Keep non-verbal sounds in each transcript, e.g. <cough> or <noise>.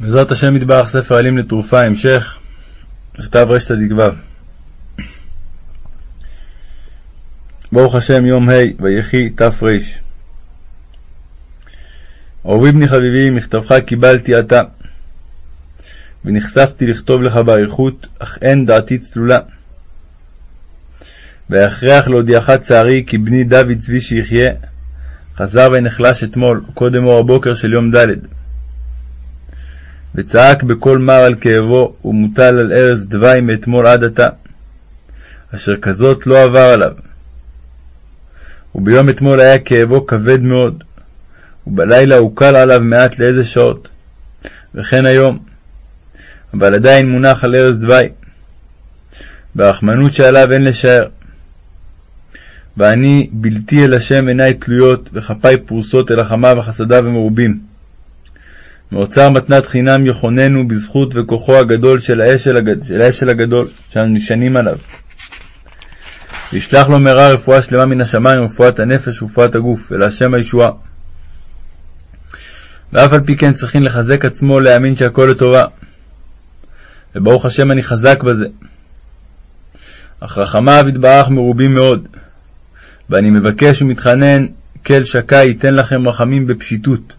בעזרת השם יתברך ספר עלים לתרופה, המשך, נכתב רצ"ו. ברוך השם יום ה' ויחי תר. אהובי בני חביבי, מכתבך קיבלתי עתה, ונחשפתי לכתוב לך באריכות, אך אין דעתי צלולה. והכרח להודיעך צערי כי בני דוד צבי שיחיה, חזר ונחלש אתמול, קודם אור הבוקר של יום ד'. וצעק בקול מר על כאבו, ומוטל על ארז דווי מאתמול עד עתה, אשר כזאת לא עבר עליו. וביום אתמול היה כאבו כבד מאוד, ובלילה הוקל עליו מעט לאיזה שעות, וכן היום, אבל עדיין מונח על ארז דווי, והרחמנות שעליו אין לשער. ואני בלתי אל השם עיני תלויות, וכפיי פרוסות אל החמה וחסדיו המרובים. מאוצר מתנת חינם יחוננו בזכות וכוחו הגדול של האשל, הגד... של האשל הגדול, שאנו נשענים עליו. וישלח לו מהרה רפואה שלמה מן השמיים, רפואת הנפש ורפואת הגוף, ולהשם הישועה. ואף על פי כן צריכים לחזק עצמו להאמין שהכל לטובה. וברוך השם אני חזק בזה. אך רחמיו יתברך מרובים מאוד, ואני מבקש ומתחנן, כל שקי ייתן לכם רחמים בפשיטות.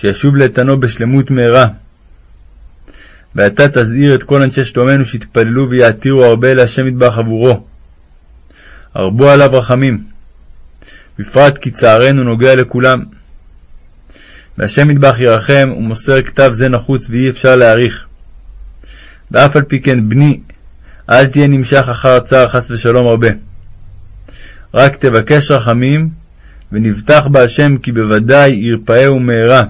שישוב לאיתנו בשלמות מהרה. ואתה תזהיר את כל אנשי שלומנו שיתפללו ויעתירו הרבה להשם יתברך עבורו. הרבו עליו רחמים, בפרט כי צערנו נוגע לכולם. והשם יתברך ירחם ומוסר כתב זה נחוץ ואי אפשר להעריך. ואף על פי כן, בני, אל תהיה נמשך אחר הצער חס ושלום הרבה. רק תבקש רחמים, ונבטח בהשם כי בוודאי ירפאהו מהרה.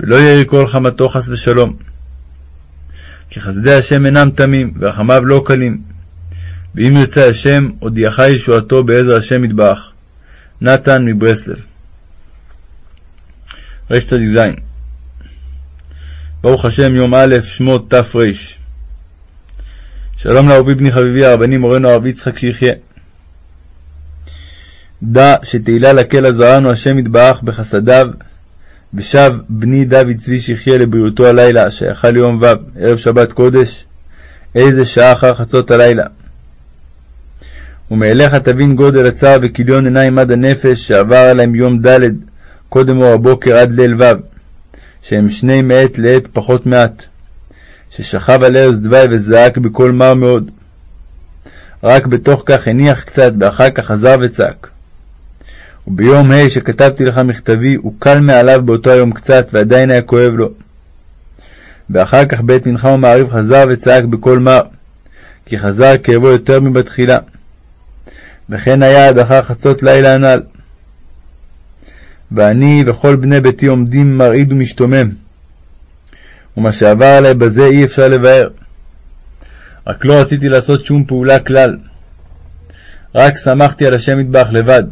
ולא ירי כל חמתו חס ושלום. כי חסדי השם אינם תמים, ורחמיו לא קלים. ואם ירצה השם, הודיעך ישועתו בעזר השם יתברך. נתן מברסלב. רצ"ז ברוך השם יום א' שמות תר. שלום לאהובי בני חביבי הרבני מורנו הרב יצחק שיחיה. דע שתהילה לקל עזרנו השם יתברך בחסדיו ושב בני דוד צבי שיחיה לבריאותו הלילה, שיכל ליום ו', ערב שבת קודש, איזה שעה אחר חצות הלילה. ומאליך תבין גודל הצער וכיליון עיניים עד הנפש שעבר עליהם יום ד', קודם אור הבוקר עד ליל ו', שהם שני מעת לעת פחות מעט, ששכב על ארז דווי וזעק בקול מר מאוד. רק בתוך כך הניח קצת, ואחר כך חזר וצעק. וביום ה' שכתבתי לך מכתבי, הוא קל מעליו באותו היום קצת, ועדיין היה כואב לו. ואחר כך בעת מנחה ומעריב חזר וצעק בקול מר, כי חזר כאבו יותר מבתחילה. וכן היה עד אחר חצות לילה הנ"ל. ואני וכל בני ביתי עומדים מרעיד ומשתומם. ומה שעבר עלי בזה אי אפשר לבאר. רק לא רציתי לעשות שום פעולה כלל. רק שמחתי על השם מטבח לבד.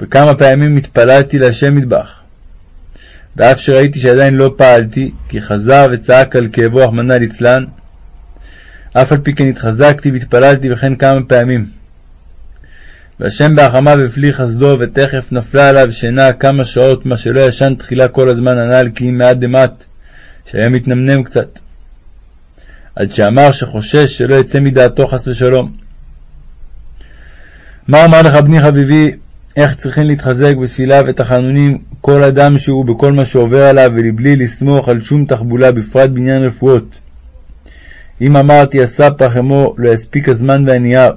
וכמה פעמים התפללתי להשם מטבח. ואף שראיתי שעדיין לא פעלתי, כי חזר וצעק על כאבו רחמנא ליצלן, אף על פי כן התחזקתי והתפללתי וכן כמה פעמים. והשם בהחמיו הפליא חסדו, ותכף נפלה עליו שינה כמה שעות, מה שלא ישן תחילה כל הזמן הנ"ל, כי אם מעט דמעט, שהיה מתנמנם קצת. עד שאמר שחושש שלא יצא מדעתו חס ושלום. מה אמר לך בני חביבי, איך צריכים להתחזק בתפילה ותחנונים כל אדם שהוא בכל מה שעובר עליו, ולבלי לסמוך על שום תחבולה, בפרט בעניין רפואות. אם אמרתי הספח עמו, לא יספיק הזמן והנייר.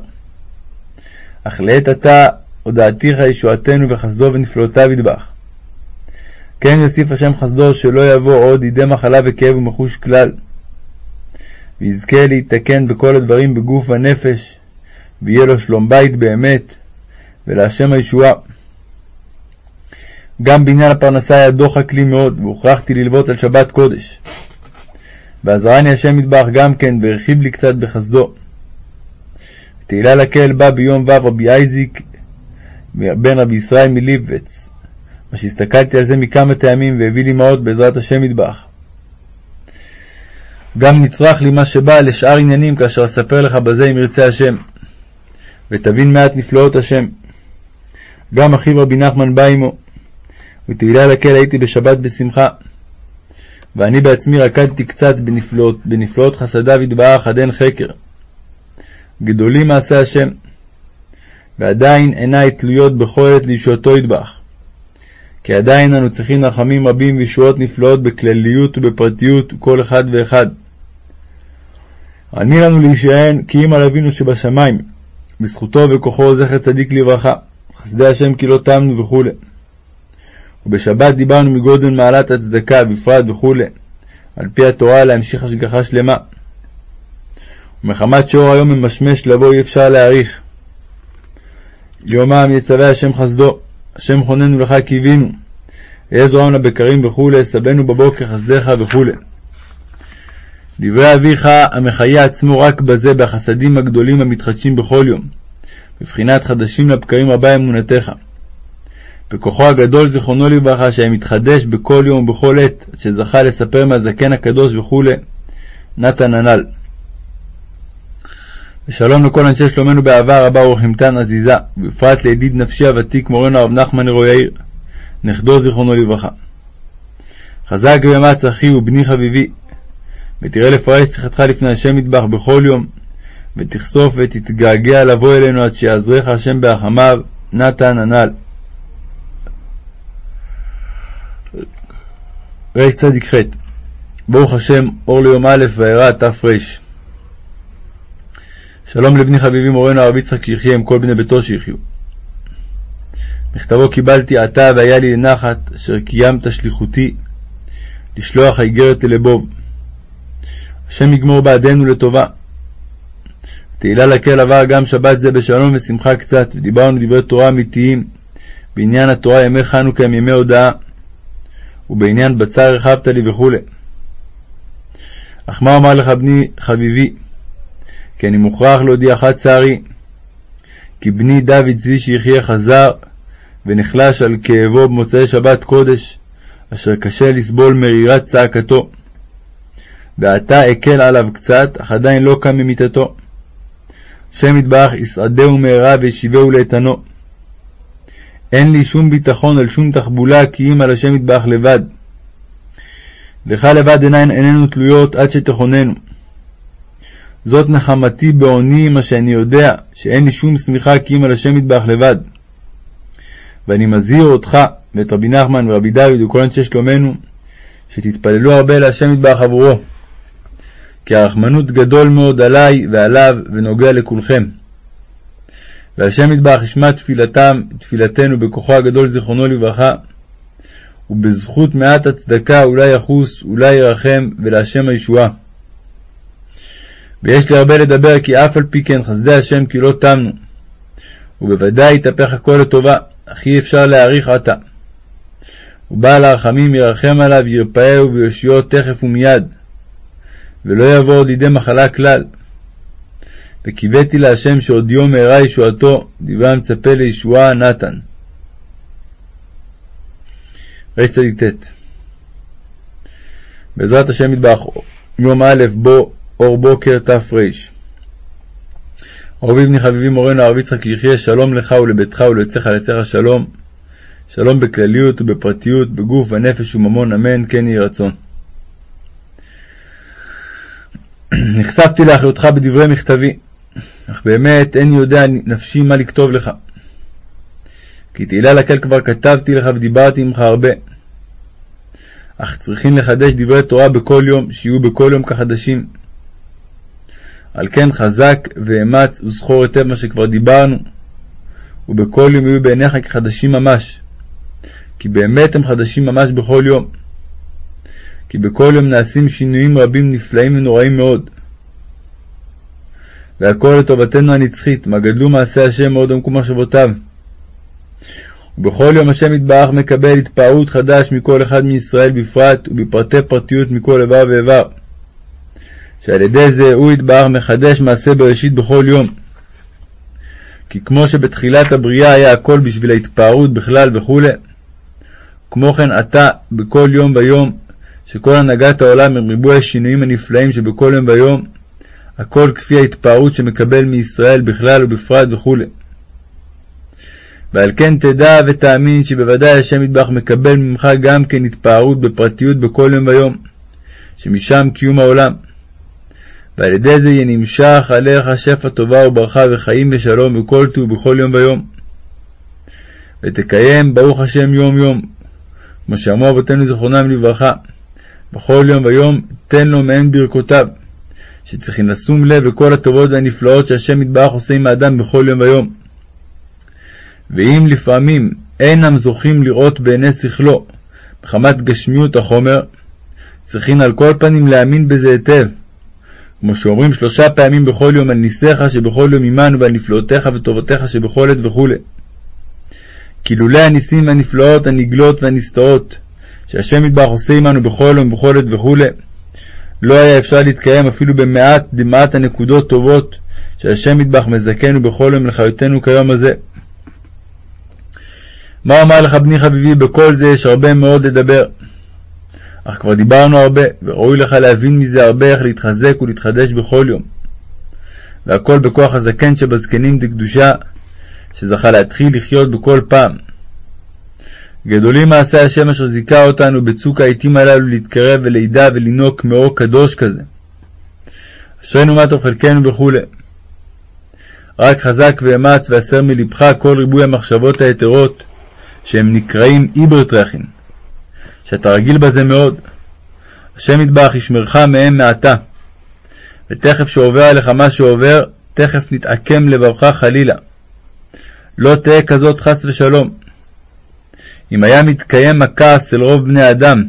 אך לעת עתה הודעתיך ישועתנו וחסדו ונפלאותיו ידבח. כן יוסיף השם חסדו שלא יבוא עוד ידי מחלה וכאב ומחוש כלל. ויזכה להתקן בכל הדברים בגוף ונפש, ויהיה לו שלום בית באמת, ולהשם הישועה. גם בעניין הפרנסה היה דוחק לי מאוד, והוכרחתי ללוות על שבת קודש. ועזרני השם מטבח גם כן, והרחיב לי קצת בחסדו. תהילה לקהל בא ביום ו' רבי אייזיק בן רבי ישראל מליבץ, מה שהסתכלתי על זה מכמה טעמים והביא לי מאוד בעזרת השם מטבח. גם נצרך לי מה שבא לשאר עניינים כאשר אספר לך בזה אם ירצה השם, ותבין מעט נפלאות השם. גם אחיו רבי נחמן בא עמו. ותהילה לקהל הייתי בשבת בשמחה. ואני בעצמי רקדתי קצת בנפלאות, בנפלאות חסדיו יתברך עד אין חקר. גדולים מעשה השם, ועדיין עיניי תלויות בכל עת לישועתו יתברך. כי עדיין אנו צריכים רחמים רבים וישועות נפלאות בכלליות ובפרטיות כל אחד ואחד. עני לנו להישען כי אם על אבינו שבשמיים, בזכותו וכוחו זכר צדיק לברכה, חסדי השם כי לא תמנו וכו'. ובשבת דיברנו מגודל מעלת הצדקה בפרט וכו', על פי התורה להמשיך השגחה שלמה. ומחמת שאור היום ממשמש לבוא אי אפשר להעריך. יומם יצווה השם חסדו, השם חוננו לך קיווינו, יעזרו לנו לבקרים וכו', סבנו בבוקר חסדיך וכו'. דברי אביך המחיה עצמו רק בזה בחסדים הגדולים המתחדשים בכל יום, בבחינת חדשים לבקרים רבה אמונתך. בכוחו הגדול זיכרונו לברכה שהיה מתחדש בכל יום ובכל עת, עד שזכה לספר מהזקן הקדוש וכו', נתן הנ"ל. ושלום לכל אנשי שלומנו באהבה רבה ורחמתן עזיזה, ובפרט לידיד נפשי הוותיק מורנו הרב נחמן יאיר, נכדו זיכרונו לברכה. חזק ואמץ אחי ובני חביבי, ותראה לפרש שיחתך לפני השם מטבח בכל יום, ותכסוף ותתגעגע לבוא אלינו עד שיעזרך השם בהחמיו, נתן הנ"ל. רצ"ח ברוך השם, אור ליום א' ואירע תר. שלום לבני חביבי מורנו הרב יצחק שיחיה עם כל בני ביתו שיחיו. מכתבו קיבלתי עתה והיה לי לנחת אשר קיימת שליחותי לשלוח האיגרת ללבוב. השם יגמור בעדנו לטובה. תהילה לקהל עבר גם שבת זה בשלום ושמחה קצת, ודיברנו דברי תורה אמיתיים בעניין התורה ימי חנוכה הם ימי הודאה, ובעניין בצר הרחבת לי וכו'. אך מה אומר לך בני חביבי? כי אני מוכרח להודיעך צערי, כי בני דוד צבי שיחיה חזר ונחלש על כאבו במוצאי שבת קודש, אשר קשה לסבול מרירת צעקתו. ועתה הקל עליו קצת, אך עדיין לא קם ממיתתו. השם יתברך יסעדהו מהרה וישיבהו לאיתנו. אין לי שום ביטחון על שום תחבולה, כי אם על השם יתברך לבד. לך לבד עיניים איננו תלויות עד שתכוננו. זאת נחמתי בעוני מה שאני יודע, שאין לי שום שמיכה כי אם על השם יתברך לבד. ואני מזהיר אותך ואת רבי נחמן ורבי דוד וכל אנשי שלומנו, שתתפללו הרבה להשם יתברך עבורו. כי הרחמנות גדול מאוד עלי ועליו ונוגע לכולכם. והשם יתברך ישמע תפילתם, תפילתנו בכוחו הגדול זיכרונו לברכה, ובזכות מעט הצדקה אולי יחוס, אולי ירחם, ולהשם הישועה. ויש לי הרבה לדבר, כי אף על פי כן חסדי השם כי לא תמנו. ובוודאי יתהפך הכל לטובה, אך אי אפשר להעריך עתה. ובעל הרחמים ירחם עליו, ירפאהו ויושיעו תכף ומיד, ולא יבוא עוד לידי מחלה כלל. וקיוויתי להשם שעוד יום מהרה ישועתו, דברי המצפה לישועה נתן. רצ"ט בעזרת השם יתברך, יום א' בו אור בוקר תר. אהובי בני חביבי מורנו הרב יצחק יחיה שלום לך ולביתך וליוצאך לצאך שלום. שלום בכלליות ובפרטיות, בגוף ונפש וממון, אמן, כן יהי רצון. <clears throat> נחשפתי לאחריותך בדברי מכתבי, אך באמת איני יודע נפשי מה לכתוב לך. כי תהילה לקל כבר כתבתי לך ודיברתי עמך הרבה. אך צריכים לחדש דברי תורה בכל יום, שיהיו בכל יום כחדשים. על כן חזק ואמץ וזכור היטב מה שכבר דיברנו, ובכל יום יהיו בעיניך כחדשים ממש, כי באמת הם חדשים ממש בכל יום. כי בכל יום נעשים שינויים רבים נפלאים ונוראים מאוד. והכל לטובתנו הנצחית, מה גדלו מעשי השם מאוד עמקו מחשבותיו. ובכל יום השם יתברך מקבל התפארות חדש מכל אחד מישראל בפרט, ובפרטי פרטיות מכל איבר ואיבר. שעל ידי זה הוא יתברך מחדש מעשה בראשית בכל יום. כי כמו שבתחילת הבריאה היה הכל בשביל ההתפארות בכלל וכו', כמו כן עתה בכל יום ויום, שכל הנהגת העולם עם ריבוי השינויים הנפלאים שבכל יום ויום, הכל כפי ההתפארות שמקבל מישראל בכלל ובפרט וכו'. ועל כן תדע ותאמין שבוודאי השם יתברך מקבל ממך גם כן התפארות בפרטיות בכל יום ויום. שמשם קיום העולם. ועל ידי זה יהיה נמשך עליך שפע טובה וברכה וחיים ושלום וכל טוב בכל יום ויום. ותקיים ברוך השם יום יום, כמו שאמרו אבותינו זיכרונם לברכה, בכל יום ויום תן לו מעין ברכותיו, שצריכים לשום לב לכל הטובות והנפלאות שהשם יתברך עושה עם האדם בכל יום ויום. ואם לפעמים אינם זוכים לראות בעיני שכלו, מחמת גשמיות החומר, צריכים על כל פנים להאמין בזה היטב. כמו שאומרים שלושה פעמים בכל יום על ניסיך שבכל יום עמנו ועל נפלאותיך וטובותיך שבכל עת וכו'. כי לולא הניסים והנפלאות הנגלות והנסתרות, שהשם יתברך עושה עמנו בכל יום ובכל עת וכו', לא היה אפשר להתקיים אפילו במעט דמעט הנקודות טובות שהשם יתברך מזכנו בכל יום לחיותנו כיום הזה. מה אומר לך בני חביבי, בכל זה יש הרבה מאוד לדבר. אך כבר דיברנו הרבה, וראוי לך להבין מזה הרבה איך להתחזק ולהתחדש בכל יום. והכל בכוח הזקן שבזקנים דקדושה, שזכה להתחיל לחיות בכל פעם. גדולים מעשי השם אשר זיכה אותנו בצוק העתים הללו להתקרב ולידע ולנהוג מאור קדוש כזה. אשרינו מה טוב חלקנו וכו'. רק חזק ואמץ והסר מלבך כל ריבוי המחשבות היתרות, שהם נקראים איברטרחין, שאתה רגיל בזה מאוד. השם יתברך ישמרך מהם מעתה, ותכף שעובר עליך מה שעובר, תכף נתעקם לבבך חלילה. לא תהא כזאת חס ושלום. אם היה מתקיים הכעס אל רוב בני אדם,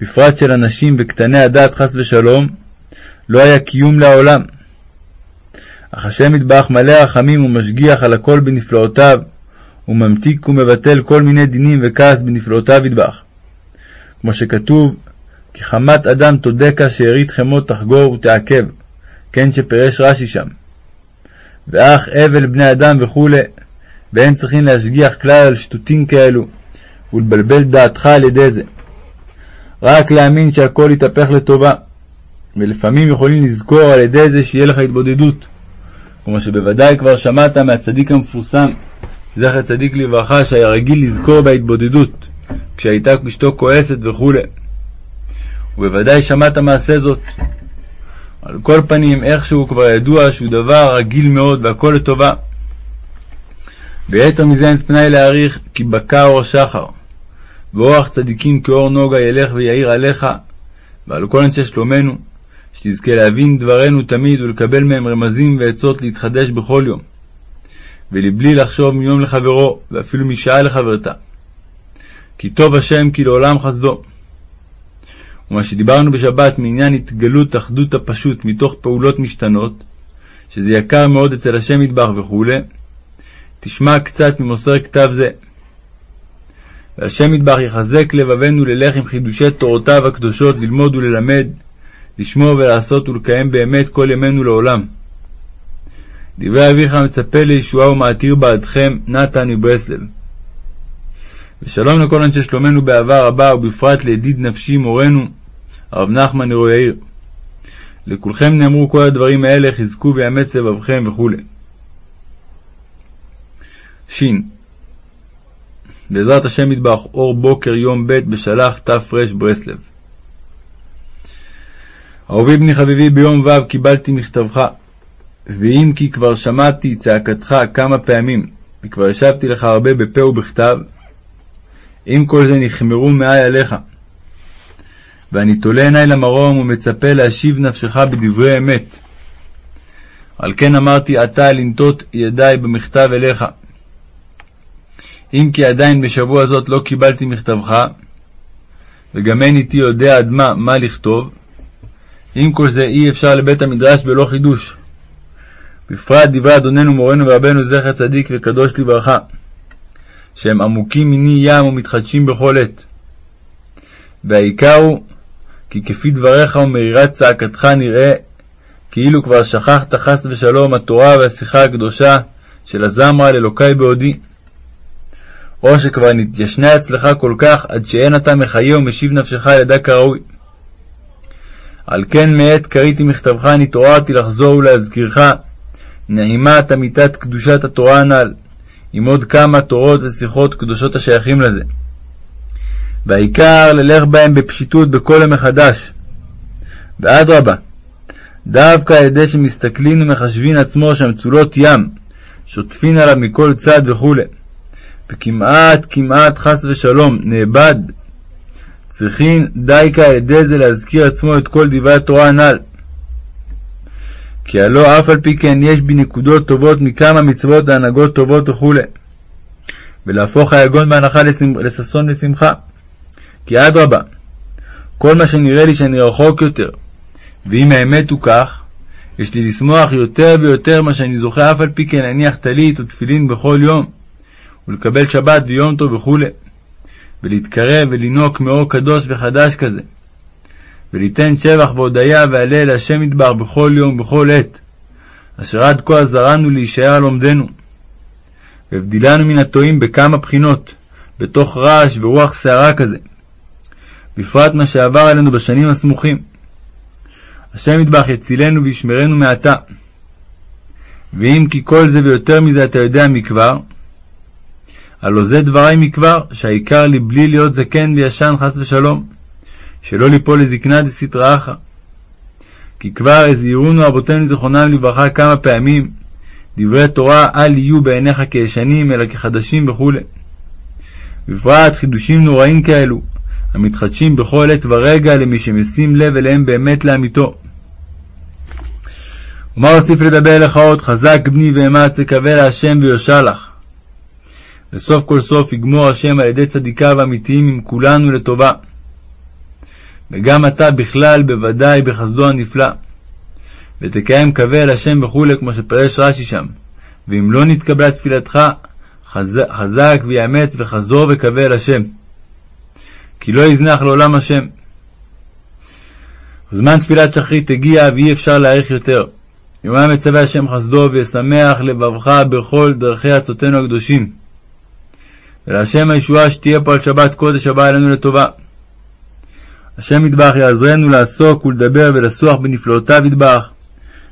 בפרט של אנשים וקטני הדעת חס ושלום, לא היה קיום לעולם. אך השם יתברך מלא רחמים ומשגיח על הכל בנפלאותיו, וממתיק ומבטל כל מיני דינים וכעס בנפלאותיו ידבח. כמו שכתוב, כי חמת אדם תודקה שארית חמות תחגור ותעכב, כן שפירש רש"י שם. ואך אבל בני אדם וכולי, ואין צריכים להשגיח כלל על שטותים כאלו, ולבלבל דעתך על ידי זה. רק להאמין שהכל יתהפך לטובה, ולפעמים יכולים לזכור על ידי זה שיהיה לך התבודדות, כמו שבוודאי כבר שמעת מהצדיק המפורסם, זכר צדיק לברכה, שהיה רגיל לזכור בהתבודדות, כשהייתה אשתו כועסת וכו'. ובוודאי שמעת מעשה זאת. על כל פנים, איכשהו כבר ידוע שהוא דבר רגיל מאוד והכל לטובה. ויתר מזה אין פנאי להעריך, כי בקע אור השחר. ואורח צדיקים כאור נוגה ילך ויאיר עליך, ועל כל אנשי שלומנו, שתזכה להבין דברינו תמיד ולקבל מהם רמזים ועצות להתחדש בכל יום. ולבלי לחשוב מיום לחברו, ואפילו משעה לחברתה. כי טוב השם כי לעולם חסדו. ומה שדיברנו בשבת מעניין התגלות אחדות הפשוט מתוך פעולות משתנות, שזה יקר מאוד אצל השם מטבח וכו', תשמע קצת ממוסר כתב זה. והשם מטבח יחזק לבבנו ללך עם חידושי תורותיו הקדושות, ללמוד וללמד, לשמור ולעשות ולקיים באמת כל ימינו לעולם. דברי אביך מצפה לישועה ומעתיר בעדכם, נתן מברסלב. ושלום לכל אנשי שלומנו באהבה רבה, ובפרט לידיד נפשי מורנו, הרב נחמן נרו יאיר. לכולכם נאמרו כל הדברים האלה, חזקו ויאמץ לבבכם וכו'. ש. בעזרת השם מטבח, אור בוקר יום ב' בשלח תר ברסלב. אהובי בני חביבי, ביום ו' קיבלתי מכתבך, ואם כי כבר שמעתי צעקתך כמה פעמים, וכבר ישבתי לך הרבה בפה ובכתב, עם כל זה נחמרו מעי עליך. ואני תולה עיני למרום ומצפה להשיב נפשך בדברי אמת. על כן אמרתי עתה לנטות ידי במכתב אליך. אם כי עדיין בשבוע זאת לא קיבלתי מכתבך, וגם אין איתי יודע עד מה מה לכתוב, עם כל זה אי אפשר לבית המדרש בלא חידוש. בפרט דברי אדוננו מורנו ורבנו זכר צדיק וקדוש לברכה, שהם עמוקים מני ים ומתחדשים בכל עת. והעיקר הוא, כי כפי דבריך ומרירת צעקתך נראה, כאילו כבר שכחת חס ושלום התורה והשיחה הקדושה של הזמרה לאלוקי בעודי. או שכבר נתיישנה אצלך כל כך, עד שאין אתה מחיה ומשיב נפשך על ידה כראוי. על כן מעת קראתי מכתבך נתעוררתי לחזור ולהזכירך נעימת אמיתת קדושת התורה הנ"ל, עם עוד כמה תורות ושיחות קדושות השייכים לזה. והעיקר ללך בהם בפשיטות בכל יום מחדש, ואדרבה, דווקא על ידי שמסתכלין ומחשבין עצמו שהמצולות ים, שוטפין עליו מכל צד וכו', וכמעט כמעט חס ושלום נאבד, צריכין דייקה על ידי זה להזכיר עצמו את כל דברי התורה הנ"ל. כי הלא אף על פי כן יש בי נקודות טובות מכמה מצוות והנהגות טובות וכו', ולהפוך היגון בהנחה לששון ושמחה. כי אדרבה, כל מה שנראה לי שאני רחוק יותר, ואם האמת הוא כך, יש לי לשמוח יותר ויותר מה שאני זוכה אף על פי כן להניח טלית ותפילין בכל יום, ולקבל שבת ויום טוב וכו', ולהתקרב ולנהוג מאור קדוש וחדש כזה, וליתן שבח והודיה והלל להשם ידבר בכל יום ובכל עת, אשר עד כה עזרנו להישאר על עומדנו, והבדילנו מן הטועים בכמה בחינות, בתוך רעש ורוח סערה כזה, בפרט מה שעבר עלינו בשנים הסמוכים. השם ידבח יצילנו וישמרנו מעתה. ואם כי כל זה ויותר מזה אתה יודע מכבר, הלא זה דברי מכבר, שהעיקר לי בלי להיות זקן וישן חס ושלום, שלא ליפול לזקנה דסתרא אחא. כי כבר הזהירונו אבותינו זיכרונם לברכה כמה פעמים, דברי תורה אל יהיו בעיניך כישנים, אלא כחדשים וכו'. בפרט חידושים נוראים כאלו, המתחדשים בכל עת ורגע למי שמשים לב אליהם באמת לאמיתו. ומה אוסיף לדבר אליך עוד? חזק בני ואמץ וקווה להשם ויושע לך. וסוף כל סוף יגמור השם על ידי צדיקיו האמיתיים עם כולנו לטובה. וגם אתה בכלל בוודאי בחסדו הנפלא. ותקיים קווה אל השם וכולי, כמו שפרש רש"י שם. ואם לא נתקבלה תפילתך, חזק ויאמץ וחזור וקווה אל השם. כי לא יזנח לעולם השם. זמן תפילת שחרית הגיע ואי אפשר להאריך יותר. יומם מצווה השם חסדו וישמח לבבך בכל דרכי עצותינו הקדושים. ולהשם הישועה שתהיה פה על שבת קודש הבא אלינו לטובה. השם ידבח יעזרנו לעסוק ולדבר ולסוח בנפלאותיו ידבח,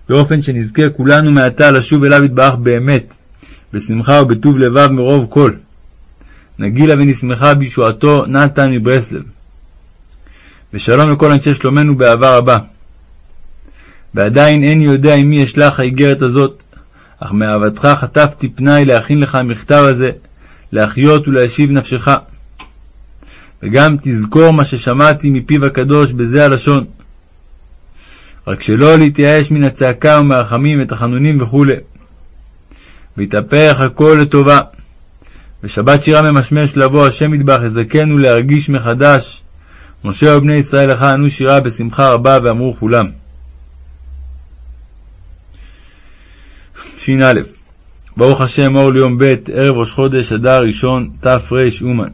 באופן שנזכה כולנו מעתה לשוב אליו ידבח באמת, בשמחה ובטוב לבב מרוב כל. נגילה ונשמחה בישועתו נתן מברסלב. ושלום לכל אנשי שלומנו באהבה רבה. ועדיין איני יודע עם מי אשלח האיגרת הזאת, אך מאהבתך חטפתי פנאי להכין לך המכתב הזה, להחיות ולהשיב נפשך. וגם תזכור מה ששמעתי מפיו הקדוש בזה הלשון. רק שלא להתייאש מן הצעקה ומהרחמים ותחנונים וכו'. ויתהפך הכל לטובה. ושבת שירה ממשמש לבוא השם ידבח יזכנו להרגיש מחדש. משה ובני ישראל לך ענו שירה בשמחה רבה ואמרו כולם. ש"א ברוך השם אור ליום ב' ערב ראש חודש אדר ראשון תר אומן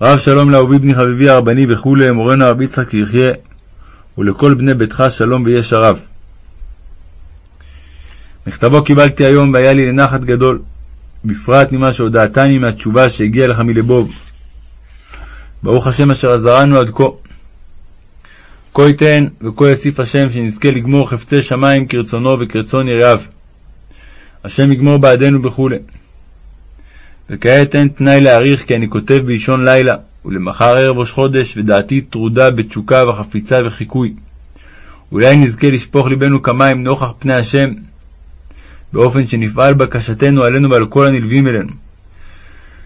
רב שלום לאהובי בני חביבי הרבני וכולי מורנו הרב יצחק יחיה ולכל בני ביתך שלום ויש הרב. מכתבו קיבלתי היום והיה לי לנחת גדול בפרט ממה שהודעתני מהתשובה שהגיעה לך מלבוב. ברוך השם אשר עזרנו עד כה. כה ייתן וכה יוסיף השם שנזכה לגמור חפצי שמיים כרצונו וכרצון יראיו. השם יגמור בעדנו וכו'. וכעת אין תנאי להעריך כי אני כותב באישון לילה, ולמחר ערב ראש חודש, ודעתי טרודה בתשוקה וחפיצה וחיקוי. אולי נזכה לשפוך ליבנו כמים נוכח פני השם, באופן שנפעל בקשתנו עלינו ועל כל הנלווים אלינו.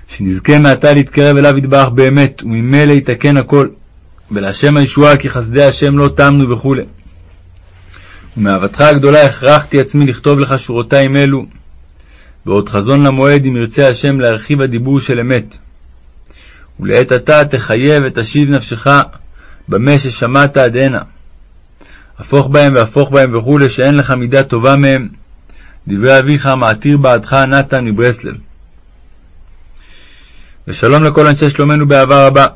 שנזכה מעתה להתקרב אליו יתברך באמת, וממילא יתקן הכל. ולהשם הישועה כי חסדי השם לא תמנו וכו'. ומאהבתך הגדולה הכרחתי עצמי לכתוב לך שורותיים אלו, ועוד חזון למועד אם ירצה השם להרחיב הדיבור של אמת. ולעת עתה תחייב ותשיב נפשך במה ששמעת עד הנה. הפוך בהם והפוך בהם וכולי שאין לך מידה טובה מהם, דברי אביך מעתיר בעדך נתן מברסלב. ושלום לכל אנשי שלומנו באהבה רבה.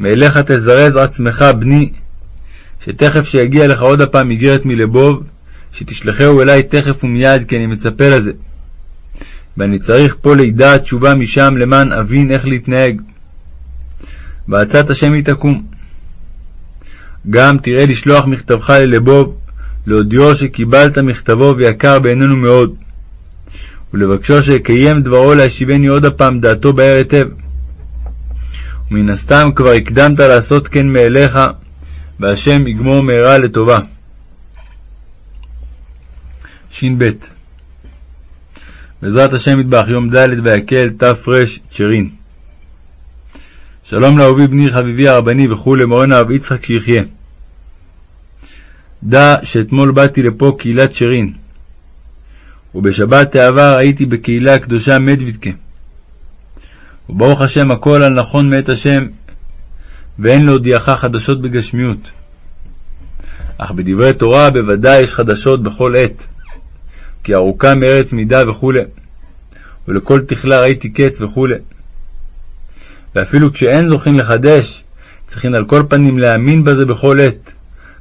מאליך תזרז עצמך, בני, שתכף שיגיע לך עוד הפעם איגרת מלבוב, שתשלחהו אלי תכף ומיד, כי אני מצפה לזה. ואני צריך פה לידע תשובה משם למען אבין איך להתנהג. בעצת השם היא תקום. גם תראה לשלוח מכתבך ללבוב, להודיעו שקיבלת מכתבו ויקר בעינינו מאוד, ולבקשו שיקיים דברו להשיבני עוד הפעם דעתו באר היטב. ומן הסתם כבר הקדמת לעשות כן מאליך, והשם יגמור מהרה לטובה. ש"ב. בעזרת השם יטבח יום ד' ויקל תר צ'רין שלום לאהובי בני חביבי הרבני וכולי מורן הרב יצחק שיחיה. דע שאתמול באתי לפה קהילת שרין. ובשבת העבר הייתי בקהילה הקדושה מדוידקה. וברוך השם הכל על נכון מאת השם ואין להודיעך חדשות בגשמיות אך בדברי תורה בוודאי יש חדשות בכל עת כי ארוכה מארץ מידה וכו', ולכל תכלה ראיתי קץ וכו'. ואפילו כשאין זוכים לחדש, צריכים על כל פנים להאמין בזה בכל עת,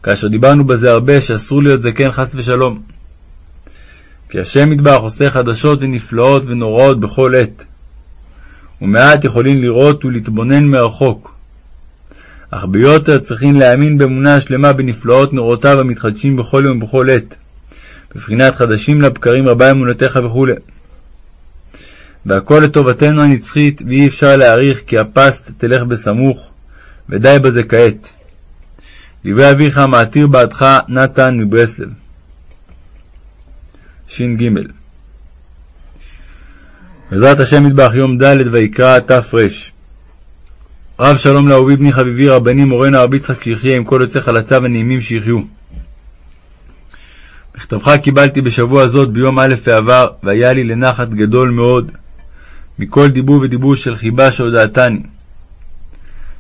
כאשר דיברנו בזה הרבה שאסור להיות זקן חס ושלום. כי השם מטבח עושה חדשות ונפלאות ונוראות בכל עת, ומעט יכולים לראות ולהתבונן מרחוק. אך ביותר צריכים להאמין באמונה שלמה בנפלאות נורותיו המתחדשים בכל יום ובכל עת. בבחינת חדשים לבקרים רבה אמונתך וכו'. והכל לטובתנו הנצחית, ואי אפשר להעריך כי הפסט תלך בסמוך, ודי בזה כעת. דברי אביך המעתיר בעדך נתן מברסלב. ש"ג בעזרת השם מטבח יום ד' ויקרא תר רב שלום לאהובי בני חביבי רבני מורנו הרב יצחק שיחיה עם כל יוצאי חלציו הנעימים שיחיו. מכתבך קיבלתי בשבוע זאת ביום א' ועבר, והיה לי לנחת גדול מאוד, מכל דיבור ודיבור של חיבה שהודעתני.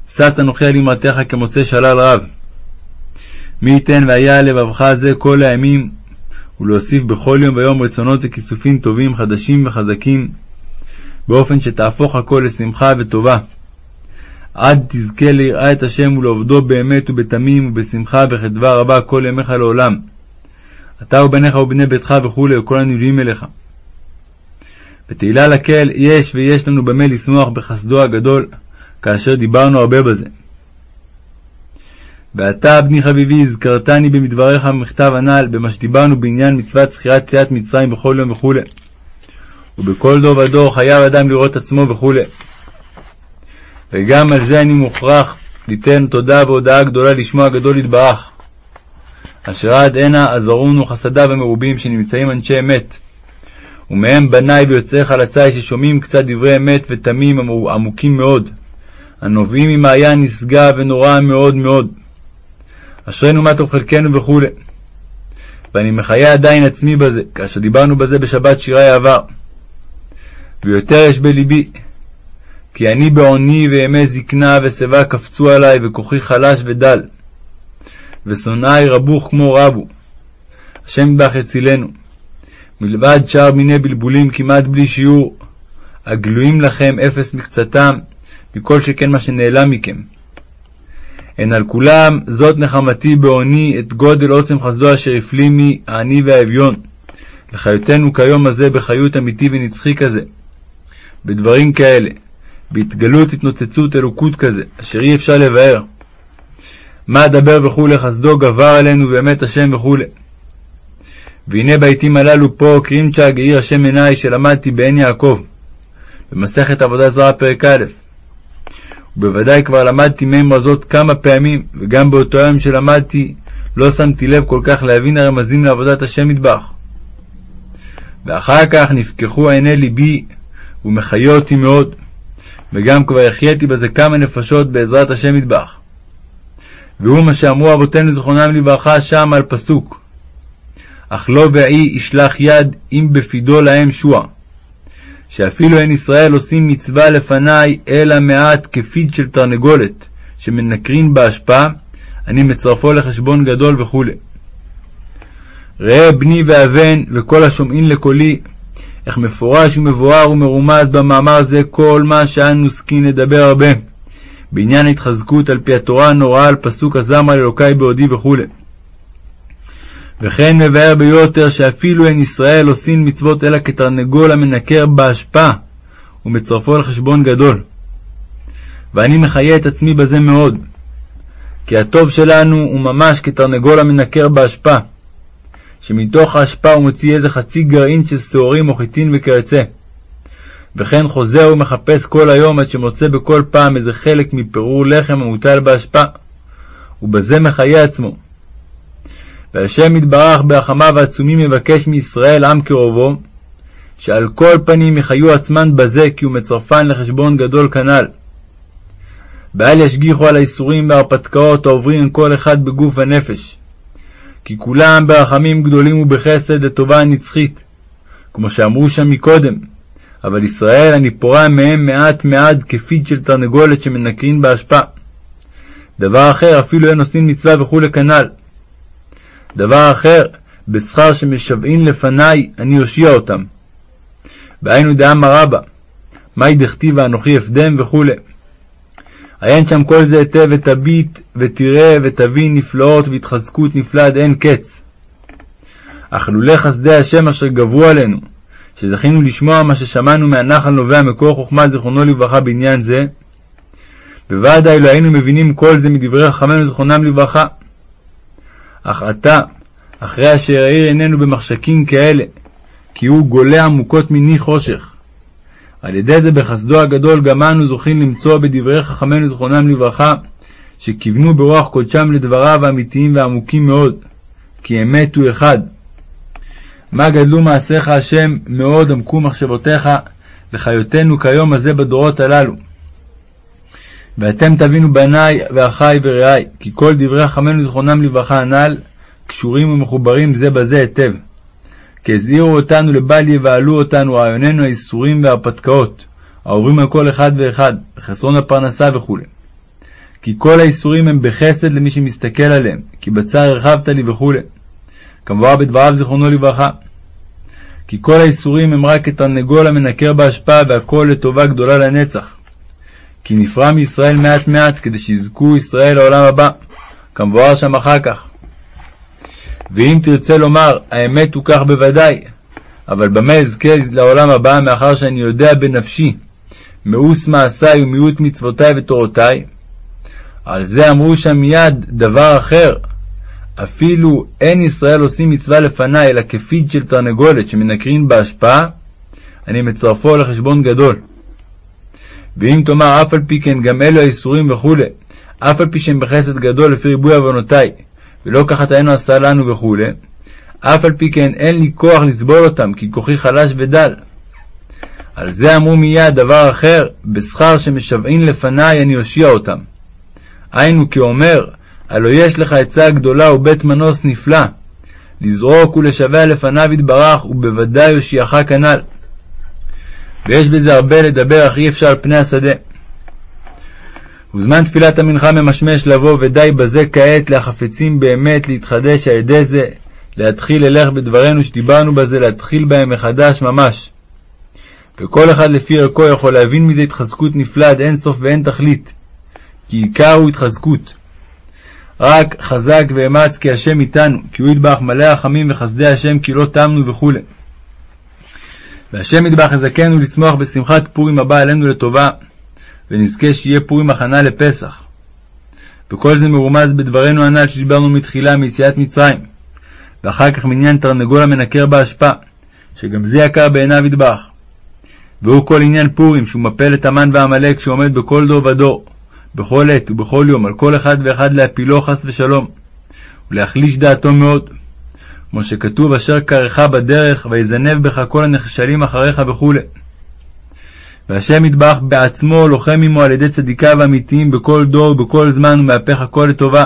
שש אנוכי על אמרתך כמוצא שלל רב. מי ייתן והיה לבבך זה כל הימים, ולהוסיף בכל יום ויום רצונות וכיסופים טובים, חדשים וחזקים, באופן שתהפוך הכל לשמחה וטובה. עד תזכה ליראה את השם ולעובדו באמת ובתמים ובשמחה וחדווה רבה כל ימיך לעולם. אתה ובניך ובני ביתך וכולי, וכל הנביאים אליך. בתהילה לקהל יש ויש לנו במה לשמוח בחסדו הגדול, כאשר דיברנו הרבה בזה. ואתה, בני חביבי, הזכרתני במדבריך במכתב הנ"ל, במה שדיברנו בעניין מצוות זכירת ציית מצרים בכל יום וכו'. ובכל דור ודור חייב אדם לראות עצמו וכו'. וגם על זה אני מוכרח ליתן תודה והודאה גדולה לשמו הגדול יתברך, אשר עד הנה עזרונו חסדיו המרובים שנמצאים אנשי אמת. ומהם בניי ויוצאי חלצי ששומעים קצת דברי אמת ותמים עמוקים מאוד, הנובעים ממעיין נשגב ונורא מאוד מאוד. אשרינו מה טוב חלקנו וכו'. ואני מחיה עדיין עצמי בזה, כאשר דיברנו בזה בשבת שירי העבר. ויותר יש בלבי, כי אני בעוני וימי זקנה ושיבה קפצו עלי, וכוחי חלש ודל. ושונאי רבוך כמו רבו. השם ידבח יצילנו. מלבד שאר מיני בלבולים כמעט בלי שיעור, הגלויים לכם אפס מקצתם, מכל שכן מה שנעלם מכם. הן על כולם, זאת נחמתי בעוני, את גודל עוצם חסדו אשר הפלימי, העני והאביון. לחיותנו כיום הזה בחיות אמיתי ונצחי כזה. בדברים כאלה, בהתגלות התנוצצות אלוקות כזה, אשר אי אפשר לבאר. מה אדבר וכולי, חסדו גבר עלינו באמת השם וכולי. והנה בעתים הללו פה קרימצ'ג עיר השם עיניי שלמדתי בעין יעקב, במסכת עבודה זרה פרק א', ובוודאי כבר למדתי מהם רזות כמה פעמים, וגם באותו יום שלמדתי לא שמתי לב כל כך להבין הרמזים לעבודת השם מטבח. ואחר כך נפקחו עיני ליבי ומחיה אותי מאוד, וגם כבר החייתי בזה כמה נפשות בעזרת השם מטבח. והוא מה שאמרו אבותינו זכרונם לברכה שם על פסוק אך לא ואי ישלח יד אם בפידו להם שועה שאפילו אין ישראל עושים מצווה לפניי אלא מעט כפיד של תרנגולת שמנקרין בהשפעה אני מצרפו לחשבון גדול וכו'. ראה בני ואבן וכל השומעין לקולי איך מפורש ומבואר ומרומז במאמר זה כל מה שאנו עוסקים לדבר הרבה. בעניין ההתחזקות על פי התורה הנוראה על פסוק הזמר אלוקי בעודי וכו'. וכן מבאר ביותר שאפילו אין ישראל עושים מצוות אלא כתרנגול המנקר באשפה ומצרפו על חשבון גדול. ואני מחיה את עצמי בזה מאוד, כי הטוב שלנו הוא ממש כתרנגול המנקר באשפה, שמתוך האשפה הוא מוציא איזה חצי גרעין של שעורים או חיטין וכיוצא. וכן חוזר ומחפש כל היום עד שמוצא בכל פעם איזה חלק מפירור לחם המוטל באשפה, ובזה מחיה עצמו. והשם יתברך ברחמיו העצומים יבקש מישראל עם קרובו, שעל כל פנים יחיו עצמן בזה כי הוא מצרפן לחשבון גדול כנ"ל. ואל ישגיחו על האיסורים וההרפתקאות העוברים כל אחד בגוף הנפש. כי כולם ברחמים גדולים ובחסד לטובה הנצחית, כמו שאמרו שם מקודם, אבל ישראל אני פורע מהם מעט מעט כפיד של תרנגולת שמנקרין באשפה. דבר אחר, אפילו אין עושים מצווה וכולי כנ"ל. דבר אחר, בשכר שמשוועים לפניי, אני אושיע אותם. והיינו דאמר רבא, מאי דכתיב ואנוכי אפדם וכו'. עיין שם כל זה היטב ותביט ותראה ותבין נפלאות והתחזקות נפלאה עד אין קץ. אך לולא חסדי השם אשר גברו עלינו, שזכינו לשמוע מה ששמענו מהנחל נובע מקור חוכמה זיכרונו לברכה בעניין זה, בוודאי לא היינו מבינים כל זה מדברי חכמינו זיכרונם לברכה. אך עתה, אחרי אשר האיר עינינו במחשכים כאלה, כי הוא גולה עמוקות מני חושך. על ידי זה בחסדו הגדול גם אנו זוכים למצוא בדברי חכמינו זכרונם לברכה, שכיוונו ברוח קודשם לדבריו האמיתיים ועמוקים מאוד, כי אמת הוא אחד. מה גדלו מעשיך השם מאוד עמקו מחשבותיך לחיותנו כיום הזה בדורות הללו. ואתם תבינו בניי ואחיי ורעיי, כי כל דברי חכמינו זכרונם לברכה הנ"ל קשורים ומחוברים זה בזה היטב. כי הזהירו אותנו לבל יבהלו אותנו רעיוננו האיסורים וההרפתקאות, העוברים על כל אחד ואחד, חסרון הפרנסה וכו'. כי כל האיסורים הם בחסד למי שמסתכל עליהם, כי בצר הרחבת לי וכו'. כמובן בדבריו זיכרונו לברכה. כי כל האיסורים הם רק כתרנגול המנקר בהשפעה, והכל לטובה גדולה לנצח. כי נפרע מישראל מעט מעט, כדי שיזכו ישראל לעולם הבא, כמבואר שם אחר כך. ואם תרצה לומר, האמת הוא כך בוודאי, אבל במה אזכה לעולם הבא, מאחר שאני יודע בנפשי, מאוס מעשיי ומיעוט מצוותיי ותורותיי? על זה אמרו שם מיד דבר אחר, אפילו אין ישראל עושים מצווה לפניי, אלא כפיד של תרנגולת שמנקרין בהשפעה, אני מצרפו לחשבון גדול. ואם תאמר אף על פי כן גם אלו האיסורים וכו', אף על פי שהם בחסד גדול לפי ריבוי עוונותיי, ולא ככה תהיינו עשה לנו וכו', אף על פי כן אין לי כוח לסבול אותם, כי כוחי חלש ודל. על זה אמרו מיד דבר אחר, בשכר שמשוועים לפניי אני אושיע אותם. היינו כאומר, הלא יש לך עצה גדולה ובית מנוס נפלא, לזרוק ולשבע לפניו יתברך, ובוודאי יושיעך כנ"ל. ויש בזה הרבה לדבר, אך אי אפשר על פני השדה. וזמן תפילת המנחה ממשמש לבוא, ודי בזה כעת להחפצים באמת להתחדש על ידי זה, להתחיל ללך בדברינו שדיברנו בזה, להתחיל בהם מחדש ממש. וכל אחד לפי ערכו יכול להבין מזה התחזקות נפלאה אין סוף ואין תכלית, כי עיקר הוא התחזקות. רק חזק ואמץ כי השם איתנו, כי הוא ידבח מלא רחמים וחסדי השם כי לא תמנו וכו'. והשם ידבח יזכנו לשמוח בשמחת פורים הבא עלינו לטובה, ונזכה שיהיה פורים הכנה לפסח. וכל זה מרומז בדברנו הנ"ל שדיברנו מתחילה מיציאת מצרים, ואחר כך מעניין תרנגול המנקר באשפה, שגם זה יקר בעיניו ידבח. והוא כל עניין פורים, שהוא מפל את המן ועמלק שעומד בכל דור ודור, בכל עת ובכל יום, על כל אחד ואחד להפילו חס ושלום, ולהחליש דעתו מאוד. כמו שכתוב, אשר קרך בדרך, ויזנב בך כל הנחשלים אחריך וכו'. והשם ידבח בעצמו לוחם עמו על ידי צדיקיו האמיתיים בכל דור ובכל זמן ומהפך הכל לטובה.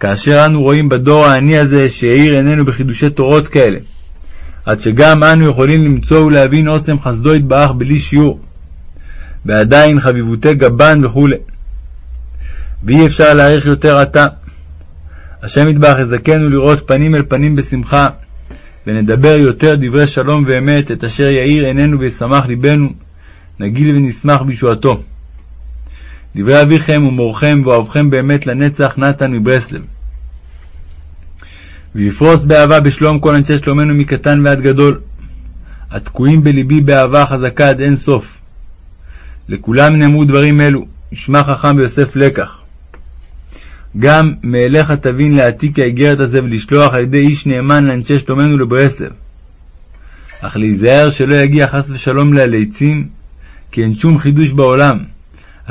כאשר אנו רואים בדור העני הזה שהאיר עינינו בחידושי תורות כאלה, עד שגם אנו יכולים למצוא ולהבין עוצם חסדו יתברך בלי שיעור, ועדיין חביבותי גבן וכו'. ואי אפשר להעריך יותר עתה. השם יתברך יזכנו לראות פנים אל פנים בשמחה, ונדבר יותר דברי שלום ואמת, את אשר יאיר עינינו וישמח ליבנו, נגיל ונשמח בישועתו. דברי אביכם ומורכם ואוהבכם באמת לנצח נתן מברסלב. ויפרוס באהבה בשלום כל אנשי שלומנו מקטן ועד גדול, התקועים בלבי באהבה חזקה עד אין סוף. לכולם נאמרו דברים אלו, ישמע חכם ויוסף לקח. גם מאליך תבין להעתיק האיגרת הזה ולשלוח על ידי איש נאמן לאנשי שלומנו לברסלב. אך להיזהר שלא יגיע חס ושלום להליצים, כי אין שום חידוש בעולם,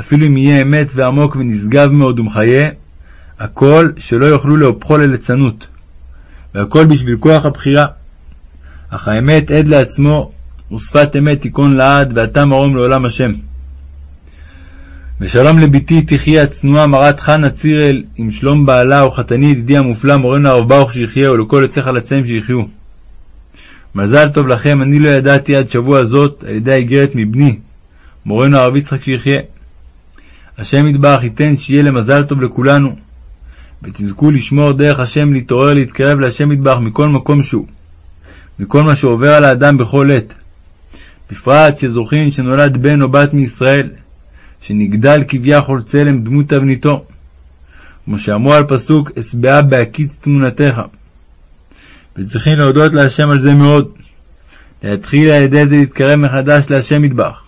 אפילו אם יהיה אמת ועמוק ונשגב מאוד ומחיה, הכל שלא יוכלו להופכו לליצנות, והכל בשביל כוח הבחירה. אך האמת עד לעצמו, ושפת אמת תיכון לעד, ואתה מרום לעולם השם. ושלום לבתי תחי הצנועה מרת חנה צירל, עם שלום בעלה וחתני ידידי המופלא מורנו הרב ברוך שיחיה, ולכל יוצא חלציהם שיחיו. מזל טוב לכם, אני לא ידעתי עד שבוע זאת, על ידי האיגרת מבני, מורנו הרב יצחק שיחיה. השם יתברך ייתן שיהיה למזל טוב לכולנו, ותזכו לשמור דרך השם להתעורר להתקרב להשם יתברך מכל מקום שהוא, מכל מה שעובר על האדם בכל עת. בפרט שזוכין שנולד בן או בת מישראל, שנגדל כביכול צלם דמות תבניתו. כמו שאמרו על פסוק, אשבעה בהקיץ תמונתך. וצריכים להודות להשם על זה מאוד. להתחיל על ידי זה להתקרב מחדש להשם מטבח.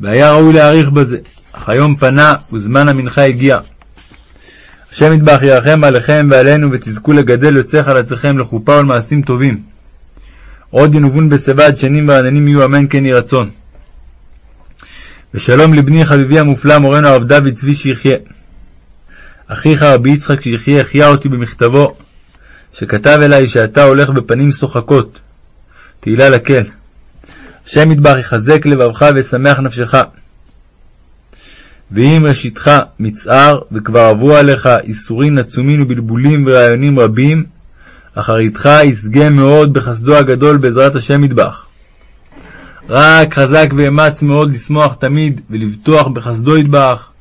והיה ראוי להעריך בזה, אך היום פנה וזמן המנחה הגיע. השם מטבח ירחם עליכם ועלינו ותזכו לגדל יוצא חלציכם לחופה ולמעשים טובים. עוד ינובון בשיבה שנים ורעננים יהיו אמן כן יהי. ושלום לבני חביבי המופלא מורנו הרב דוד צבי שיחיה. אחיך רבי יצחק שיחיה החיה אותי במכתבו, שכתב אלי שאתה הולך בפנים שוחקות. תהילה לקל. השם ידבח יחזק לבבך וישמח נפשך. ואם ראשיתך מצער, וכבר עברו עליך איסורים עצומים ובלבולים ורעיונים רבים, אחריתך ישגה מאוד בחסדו הגדול בעזרת השם ידבח. רק חזק ואמץ מאוד לשמוח תמיד, ולבטוח בחסדו ידבח,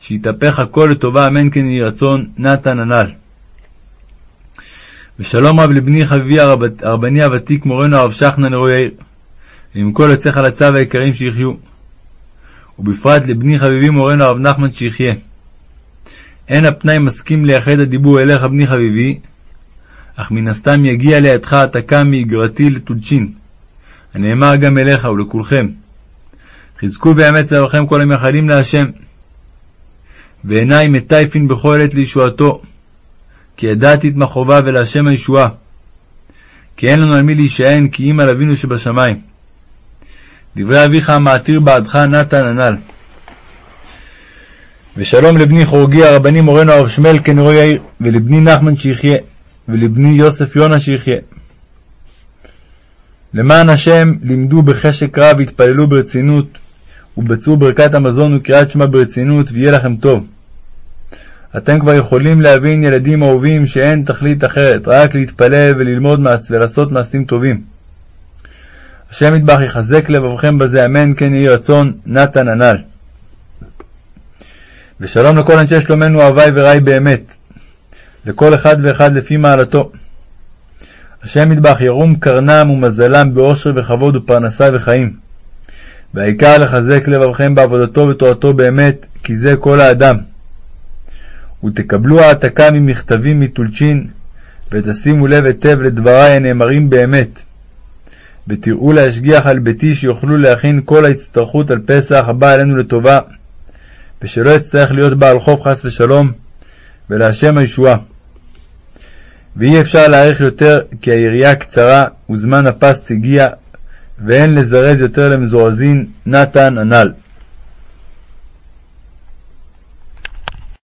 שיתהפך הכל לטובה, אמן כן יהי רצון, נתן הנ"ל. ושלום רב לבני חביבי הרבני הוותיק מורנו הרב שחנן נרו יאיר, ועם כל יוצא חלציו היקרים שיחיו. ובפרט לבני חביבי מורנו הרב נחמן שיחיה. אין הפנאי מסכים לייחד הדיבור אליך בני חביבי, אך מן הסתם יגיע לידך העתקה מאיגרתי לטולצ'ין, הנאמר גם אליך ולכולכם. חזקו ויאמץ לבכם כל המייחלים להשם. ועיני מטייפין בכל עת לישועתו, כי ידעתי את מכאוביו ולהשם הישועה. כי אין לנו על מי להישען, כי אם על אבינו שבשמיים. דברי אביך המעתיר בעדך נתן הנ"ל. ושלום לבני חורגי הרבני מורנו הרב שמואל כנרו יאיר, ולבני נחמן שיחיה, ולבני יוסף יונה שיחיה. למען השם לימדו בחשק רב והתפללו ברצינות, ובצעו ברכת המזון וקריאת שמע ברצינות, ויהיה לכם טוב. אתם כבר יכולים להבין, ילדים אהובים, שאין תכלית אחרת, רק להתפלל וללמוד מעש, ולעשות מעשים טובים. השם ידבח יחזק לבבכם בזה, אמן כן יהי רצון, נתן הנ"ל. ושלום לכל אנשי שלומנו, אהבי ורעי באמת, לכל אחד ואחד לפי מעלתו. השם ידבח ירום קרנם ומזלם באושר וכבוד ופרנסה וחיים. והעיקר לחזק לבבכם בעבודתו ותורתו באמת, כי זה כל האדם. ותקבלו העתקה ממכתבים מטולצ'ין, ותשימו לב היטב לדברי הנאמרים באמת. ותראו להשגיח על ביתי שיוכלו להכין כל ההצטרכות על פסח הבא עלינו לטובה, ושלא יצטרך להיות בעל חוב חס ושלום, ולהשם הישועה. ואי אפשר להאריך יותר כי היריעה קצרה וזמן הפסט הגיע, ואין לזרז יותר למזורזין, נתן הנ"ל.